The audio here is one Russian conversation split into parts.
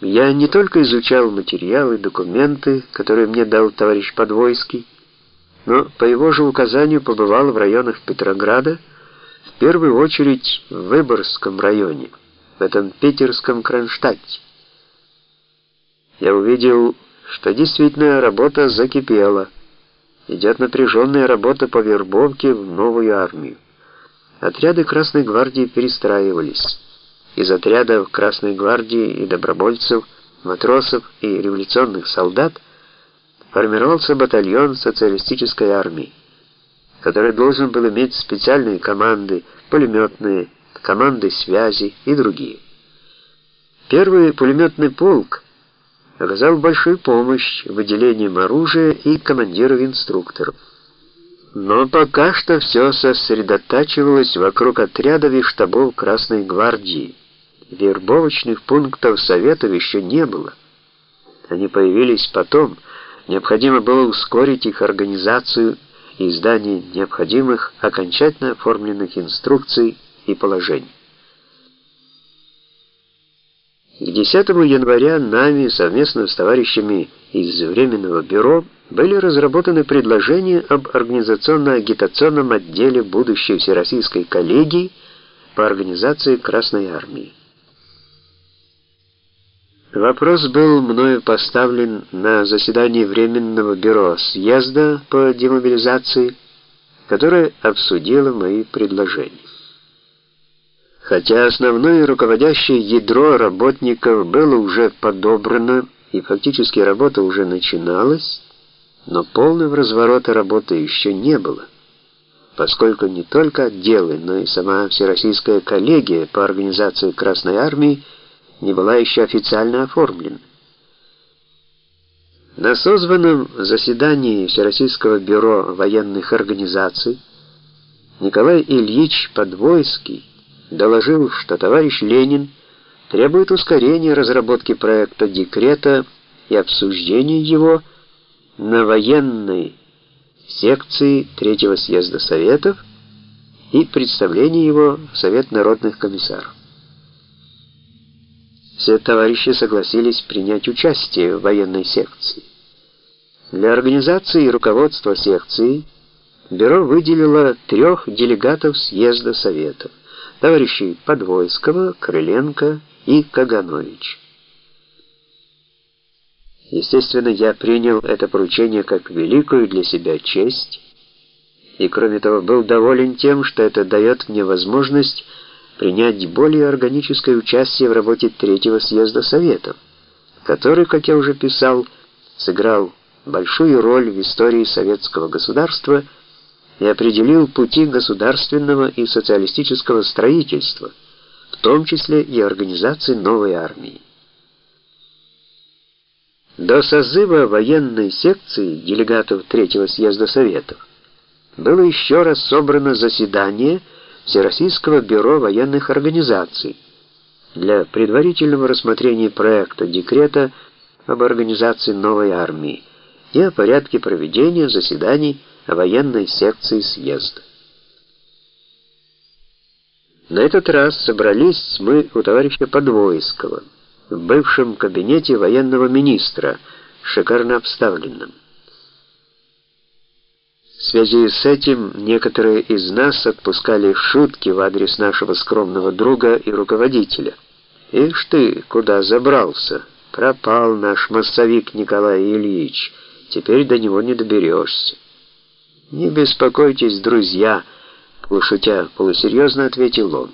Я не только изучал материалы, документы, которые мне дал товарищ Подвойский, но по его же указанию побывал в районах Петрограда, в первую очередь в Выборгском районе, в этом питерском Кронштадте. Я увидел, что действительно работа закипела. Идет напряженная работа по вербовке в новую армию. Отряды Красной гвардии перестраивались. Из отрядов Красной гвардии и добровольцев, матросов и революционных солдат формировался батальон социалистической армии, который должен был иметь специальные команды, пулеметные, команды связи и другие. Первый пулеметный полк оказал большую помощь выделением оружия и командиров-инструкторов. Но пока что все сосредотачивалось вокруг отрядов и штабов Красной гвардии. Вербовочных пунктов советов еще не было. Они появились потом. Необходимо было ускорить их организацию и издание необходимых окончательно оформленных инструкций и положений. К 10 января нами совместно с товарищами из Временного бюро были разработаны предложения об организационно-агитационном отделе будущей Всероссийской коллегии по организации Красной армии. Вопрос был мною поставлен на заседании Временного бюро съезда по демобилизации, которое обсудило мои предложения. Хотя основное руководящее ядро работников было уже подобрано и фактически работа уже начиналась, но полного разворота работы еще не было, поскольку не только отделы, но и сама Всероссийская коллегия по организации Красной армии не была еще официально оформлена. На созванном заседании Всероссийского бюро военных организаций Николай Ильич Подвойский доложил, что товарищ Ленин требует ускорения разработки проекта декрета и обсуждения его на военной секции Третьего съезда Советов и представления его в Совет народных комиссаров. Все товарищи согласились принять участие в военной секции. Для организации и руководства секции бюро выделило трех делегатов съезда Советов, товарищей Подвойского, Крыленко и Каганович. Естественно, я принял это поручение как великую для себя честь, и кроме того был доволен тем, что это дает мне возможность принять более органическое участие в работе третьего съезда Советов, который, как я уже писал, сыграл большую роль в истории советского государства и определил пути государственного и социалистического строительства, в том числе и организации новой армии. До созыва военной секции делегатов Третьего съезда Советов было еще раз собрано заседание Всероссийского бюро военных организаций для предварительного рассмотрения проекта декрета об организации новой армии и о порядке проведения заседаний военной секции съезда. На этот раз собрались мы у товарища Подвойского в бывшем кабинете военного министра, шикарно обставленном. В связи с этим некоторые из нас отпускали шутки в адрес нашего скромного друга и руководителя. «Ишь ты, куда забрался? Пропал наш массовик Николай Ильич. Теперь до него не доберешься». «Не беспокойтесь, друзья», — полушутя полусерьезно ответил он.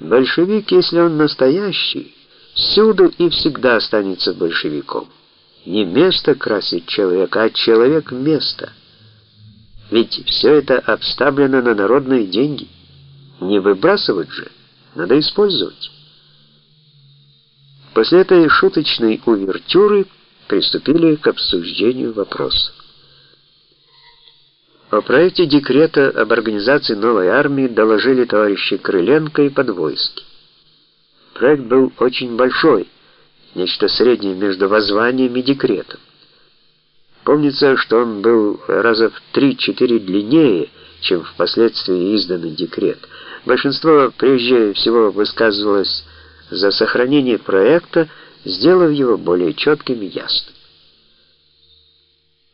«Большевик, если он настоящий, всюду и всегда останется большевиком. Не место красит человека, а человек — место». Ведь все это обставлено на народные деньги. Не выбрасывать же, надо использовать. После этой шуточной увертюры приступили к обсуждению вопроса. О проекте декрета об организации новой армии доложили товарищи Крыленко и Подвойский. Проект был очень большой, нечто среднее между воззванием и декретом. Помнится, что он был раза в 3-4 длиннее, чем впоследствии изданный декрет. Большинство прежде всего высказывалось за сохранение проекта сделав его более четким и ясным.